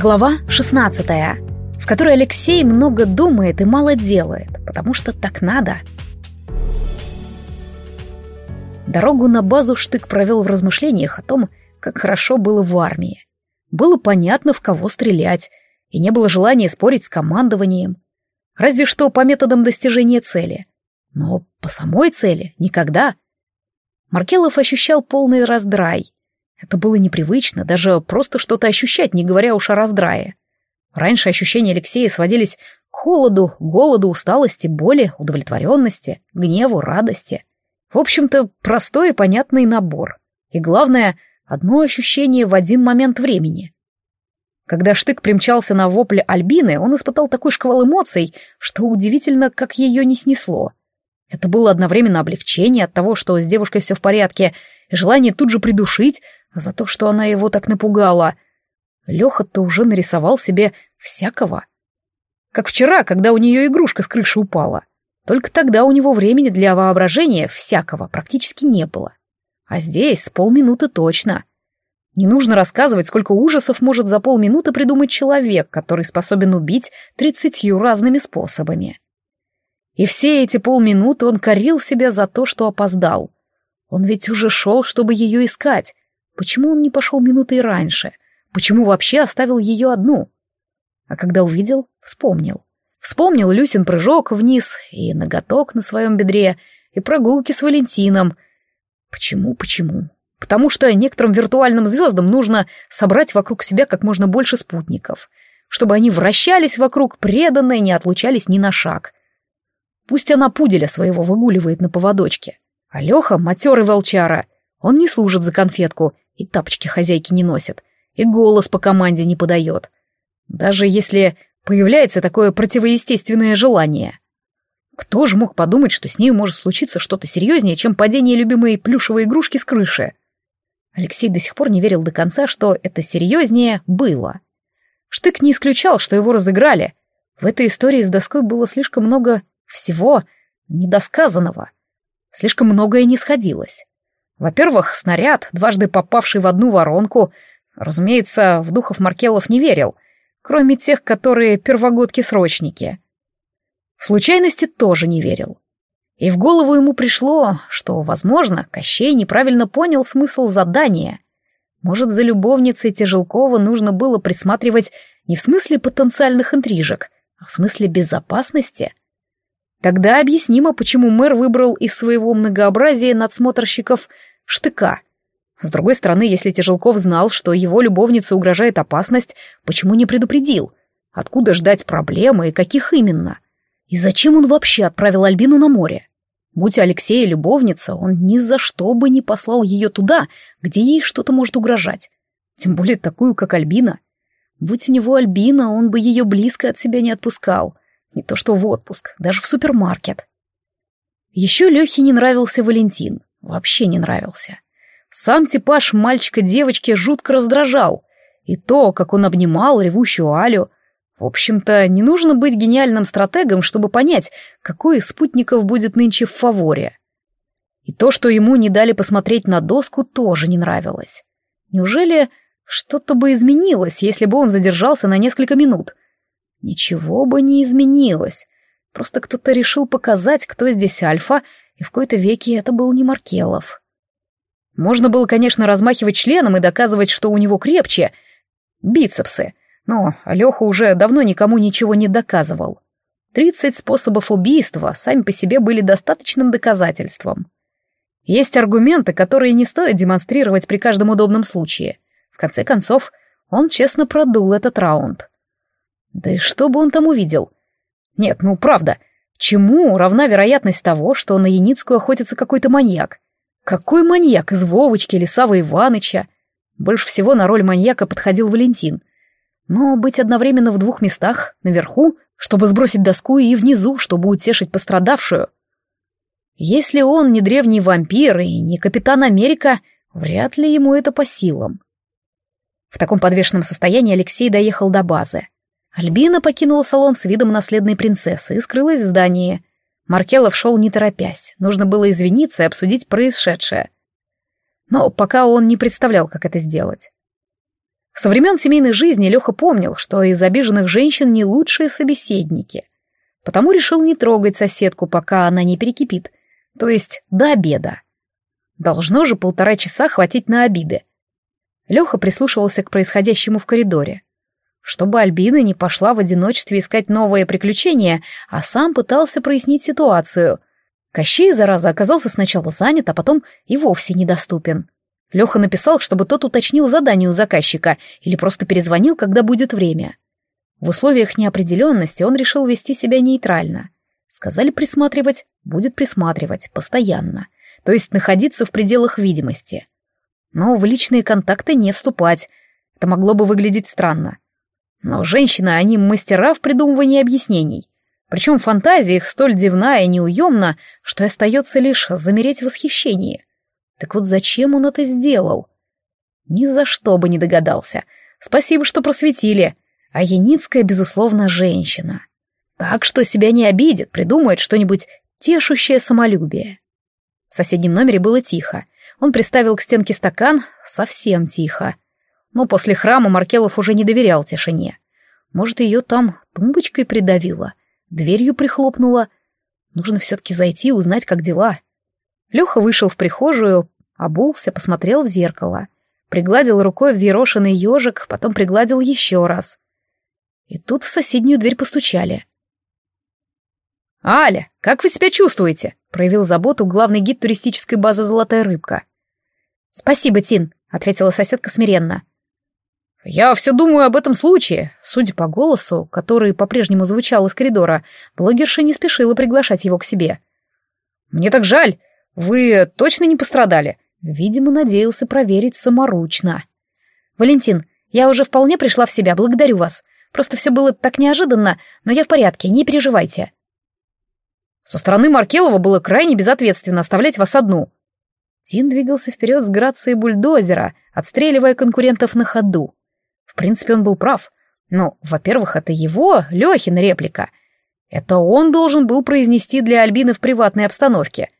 Глава 16, в которой Алексей много думает и мало делает, потому что так надо. Дорогу на базу Штык провел в размышлениях о том, как хорошо было в армии. Было понятно, в кого стрелять, и не было желания спорить с командованием. Разве что по методам достижения цели. Но по самой цели никогда. Маркелов ощущал полный раздрай. Это было непривычно, даже просто что-то ощущать, не говоря уж о раздрае. Раньше ощущения Алексея сводились к холоду, голоду, усталости, боли, удовлетворенности, гневу, радости. В общем-то, простой и понятный набор. И главное, одно ощущение в один момент времени. Когда Штык примчался на вопле Альбины, он испытал такой шквал эмоций, что удивительно, как ее не снесло. Это было одновременно облегчение от того, что с девушкой все в порядке, желание тут же придушить за то, что она его так напугала. Леха-то уже нарисовал себе всякого. Как вчера, когда у нее игрушка с крыши упала. Только тогда у него времени для воображения всякого практически не было. А здесь с полминуты точно. Не нужно рассказывать, сколько ужасов может за полминуты придумать человек, который способен убить тридцатью разными способами. И все эти полминуты он корил себя за то, что опоздал. Он ведь уже шел, чтобы ее искать. Почему он не пошел минутой раньше? Почему вообще оставил ее одну? А когда увидел, вспомнил. Вспомнил Люсин прыжок вниз и ноготок на своем бедре, и прогулки с Валентином. Почему, почему? Потому что некоторым виртуальным звездам нужно собрать вокруг себя как можно больше спутников, чтобы они вращались вокруг преданно и не отлучались ни на шаг. Пусть она пуделя своего выгуливает на поводочке. А Леха — матерый волчара. Он не служит за конфетку, и тапочки хозяйки не носит, и голос по команде не подает. Даже если появляется такое противоестественное желание. Кто же мог подумать, что с ней может случиться что-то серьезнее, чем падение любимой плюшевой игрушки с крыши? Алексей до сих пор не верил до конца, что это серьезнее было. Штык не исключал, что его разыграли. В этой истории с доской было слишком много всего недосказанного. Слишком многое не сходилось. Во-первых, снаряд, дважды попавший в одну воронку, разумеется, в духов Маркелов не верил, кроме тех, которые первогодки-срочники. В случайности тоже не верил. И в голову ему пришло, что, возможно, Кощей неправильно понял смысл задания. Может, за любовницей Тяжелкова нужно было присматривать не в смысле потенциальных интрижек, а в смысле безопасности? Тогда объяснимо, почему мэр выбрал из своего многообразия надсмотрщиков штыка. С другой стороны, если Тяжелков знал, что его любовнице угрожает опасность, почему не предупредил? Откуда ждать проблемы и каких именно? И зачем он вообще отправил Альбину на море? Будь Алексея любовница, он ни за что бы не послал ее туда, где ей что-то может угрожать. Тем более такую, как Альбина. Будь у него Альбина, он бы ее близко от себя не отпускал. Не то что в отпуск, даже в супермаркет. Еще Лехе не нравился Валентин. Вообще не нравился. Сам типаж мальчика-девочки жутко раздражал. И то, как он обнимал ревущую Алю, в общем-то, не нужно быть гениальным стратегом, чтобы понять, какой из спутников будет нынче в фаворе. И то, что ему не дали посмотреть на доску, тоже не нравилось. Неужели что-то бы изменилось, если бы он задержался на несколько минут? Ничего бы не изменилось. Просто кто-то решил показать, кто здесь альфа, и в кои-то веке это был не Маркелов. Можно было, конечно, размахивать членом и доказывать, что у него крепче. Бицепсы — но Леха уже давно никому ничего не доказывал. Тридцать способов убийства сами по себе были достаточным доказательством. Есть аргументы, которые не стоит демонстрировать при каждом удобном случае. В конце концов, он честно продул этот раунд. Да и что бы он там увидел? Нет, ну правда, чему равна вероятность того, что на Яницкую охотится какой-то маньяк? Какой маньяк из Вовочки или Савы Иваныча? Больше всего на роль маньяка подходил Валентин. Но быть одновременно в двух местах, наверху, чтобы сбросить доску, и внизу, чтобы утешить пострадавшую. Если он не древний вампир и не капитан Америка, вряд ли ему это по силам. В таком подвешенном состоянии Алексей доехал до базы. Альбина покинула салон с видом наследной принцессы и скрылась в здании. Маркелов шел не торопясь, нужно было извиниться и обсудить происшедшее. Но пока он не представлял, как это сделать. Со времен семейной жизни Леха помнил, что из обиженных женщин не лучшие собеседники. Потому решил не трогать соседку, пока она не перекипит, то есть до обеда. Должно же полтора часа хватить на обиды. Леха прислушивался к происходящему в коридоре. Чтобы Альбина не пошла в одиночестве искать новые приключения, а сам пытался прояснить ситуацию. Кощей, зараза, оказался сначала занят, а потом и вовсе недоступен. Леха написал, чтобы тот уточнил задание у заказчика или просто перезвонил, когда будет время. В условиях неопределенности он решил вести себя нейтрально. Сказали присматривать, будет присматривать, постоянно. То есть находиться в пределах видимости. Но в личные контакты не вступать. Это могло бы выглядеть странно. Но женщины, они мастера в придумывании объяснений. Причем фантазия их столь дивна и неуемна, что остается лишь замереть в восхищении. Так вот зачем он это сделал? Ни за что бы не догадался. Спасибо, что просветили. А Яницкая, безусловно, женщина. Так что себя не обидит, придумает что-нибудь тешущее самолюбие. В соседнем номере было тихо. Он приставил к стенке стакан, совсем тихо. Но после храма Маркелов уже не доверял тишине. Может, ее там тумбочкой придавило, дверью прихлопнуло. Нужно все-таки зайти и узнать, как дела. Леха вышел в прихожую, обулся, посмотрел в зеркало. Пригладил рукой взъерошенный ежик, потом пригладил еще раз. И тут в соседнюю дверь постучали. «Аля, как вы себя чувствуете?» — проявил заботу главный гид туристической базы «Золотая рыбка». «Спасибо, Тин», — ответила соседка смиренно. «Я все думаю об этом случае». Судя по голосу, который по-прежнему звучал из коридора, блогерша не спешила приглашать его к себе. «Мне так жаль. Вы точно не пострадали?» Видимо, надеялся проверить саморучно. «Валентин, я уже вполне пришла в себя, благодарю вас. Просто все было так неожиданно, но я в порядке, не переживайте». Со стороны Маркелова было крайне безответственно оставлять вас одну. Тин двигался вперед с грацией бульдозера, отстреливая конкурентов на ходу. В принципе, он был прав. Но, во-первых, это его, Лехин, реплика. Это он должен был произнести для Альбины в приватной обстановке.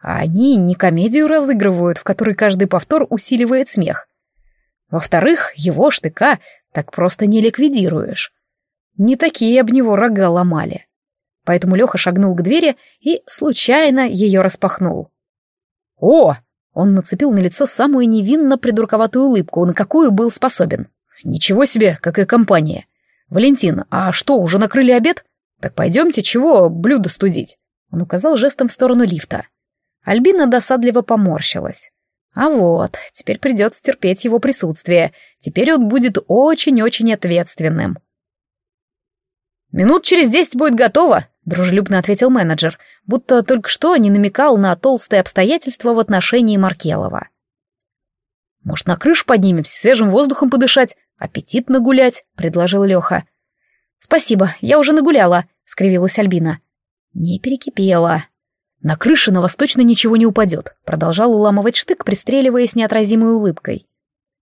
А они не комедию разыгрывают, в которой каждый повтор усиливает смех. Во-вторых, его штыка так просто не ликвидируешь. Не такие об него рога ломали. Поэтому Леха шагнул к двери и случайно ее распахнул. «О!» — он нацепил на лицо самую невинно придурковатую улыбку, на какую был способен. «Ничего себе, какая компания! Валентин, а что, уже накрыли обед? Так пойдемте, чего блюдо студить?» Он указал жестом в сторону лифта. Альбина досадливо поморщилась. А вот, теперь придется терпеть его присутствие. Теперь он будет очень-очень ответственным. «Минут через десять будет готово», — дружелюбно ответил менеджер, будто только что не намекал на толстые обстоятельства в отношении Маркелова. «Может, на крышу поднимемся, свежим воздухом подышать, аппетитно гулять?» — предложил Леха. «Спасибо, я уже нагуляла», — скривилась Альбина. «Не перекипела». «На крыше на вас точно ничего не упадет», — продолжал уламывать штык, пристреливаясь неотразимой улыбкой.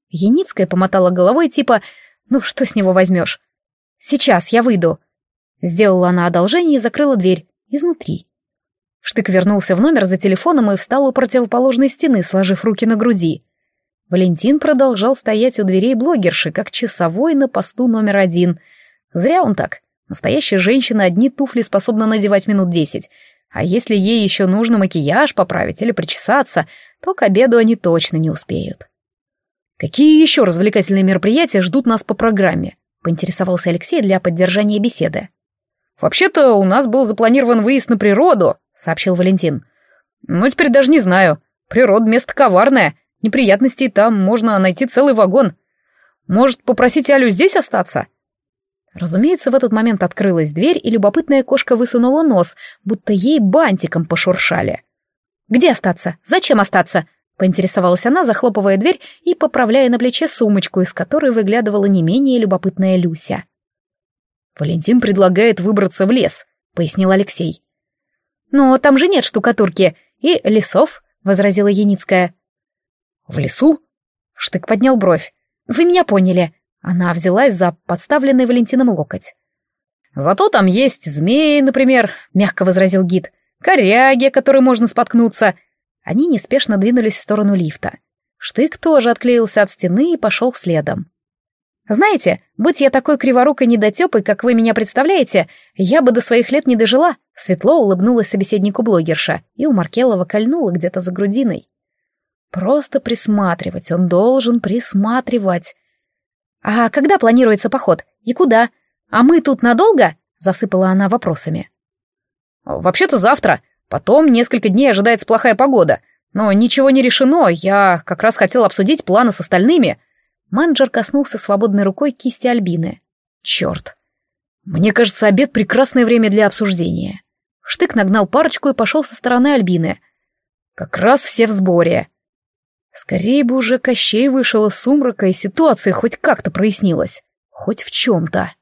Яницкая помотала головой, типа «Ну, что с него возьмешь?» «Сейчас я выйду». Сделала она одолжение и закрыла дверь изнутри. Штык вернулся в номер за телефоном и встал у противоположной стены, сложив руки на груди. Валентин продолжал стоять у дверей блогерши, как часовой на посту номер один. Зря он так. Настоящая женщина одни туфли способна надевать минут десять. А если ей еще нужно макияж поправить или причесаться, то к обеду они точно не успеют. «Какие еще развлекательные мероприятия ждут нас по программе?» — поинтересовался Алексей для поддержания беседы. «Вообще-то у нас был запланирован выезд на природу», — сообщил Валентин. «Но теперь даже не знаю. Природа место коварное. Неприятностей там можно найти целый вагон. Может, попросить Алю здесь остаться?» Разумеется, в этот момент открылась дверь, и любопытная кошка высунула нос, будто ей бантиком пошуршали. «Где остаться? Зачем остаться?» — поинтересовалась она, захлопывая дверь и поправляя на плече сумочку, из которой выглядывала не менее любопытная Люся. «Валентин предлагает выбраться в лес», — пояснил Алексей. «Но там же нет штукатурки и лесов», — возразила Яницкая. «В лесу?» — Штык поднял бровь. «Вы меня поняли. Она взялась за подставленный Валентином локоть. «Зато там есть змеи, например», — мягко возразил гид. «Коряги, которые можно споткнуться». Они неспешно двинулись в сторону лифта. Штык тоже отклеился от стены и пошел следом. Знаете, будь я такой криворукой недотепой, как вы меня представляете, я бы до своих лет не дожила. Светло улыбнулась собеседнику блогерша, и у Маркелова кольнула где-то за грудиной. Просто присматривать, он должен присматривать. А когда планируется поход? И куда? А мы тут надолго? Засыпала она вопросами. Вообще-то завтра. Потом несколько дней ожидается плохая погода. Но ничего не решено, я как раз хотел обсудить планы с остальными. Манджер коснулся свободной рукой кисти Альбины. Черт. Мне кажется, обед — прекрасное время для обсуждения. Штык нагнал парочку и пошел со стороны Альбины. Как раз все в сборе. Скорее бы уже Кощей вышел из сумрака, и ситуация хоть как-то прояснилась. Хоть в чем-то.